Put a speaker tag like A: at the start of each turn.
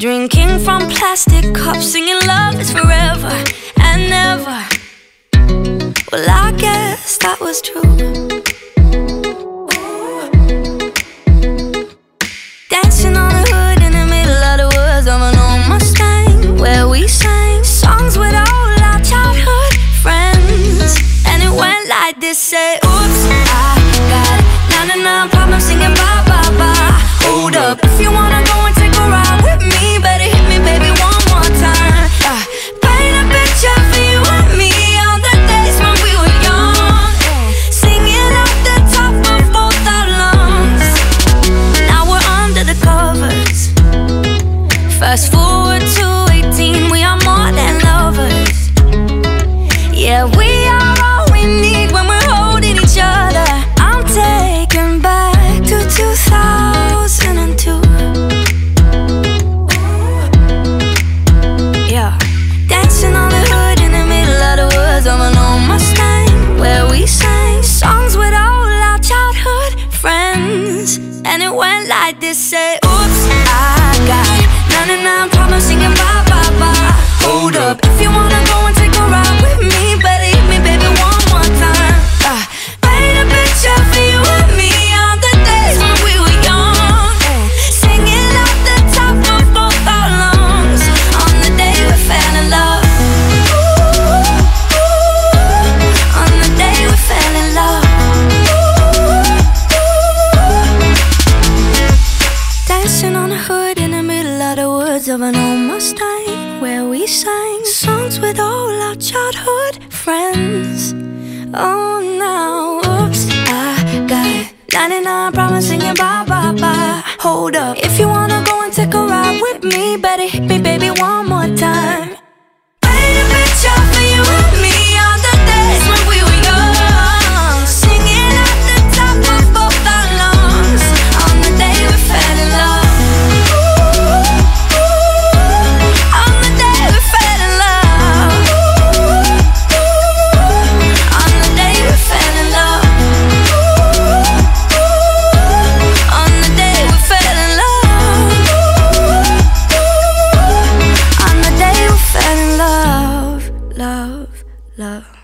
A: Drinking from plastic cups, singing love is forever and never. Well, I guess that was true. hands And it went like this Say, oops, I got Na-na-na, problems singing bye-bye Where we sang songs with all our childhood friends. Oh, now, oops, I got 99 problems singing bye bye bye. Hold up, if you wanna go and take a ride with me, better hit me, baby. love.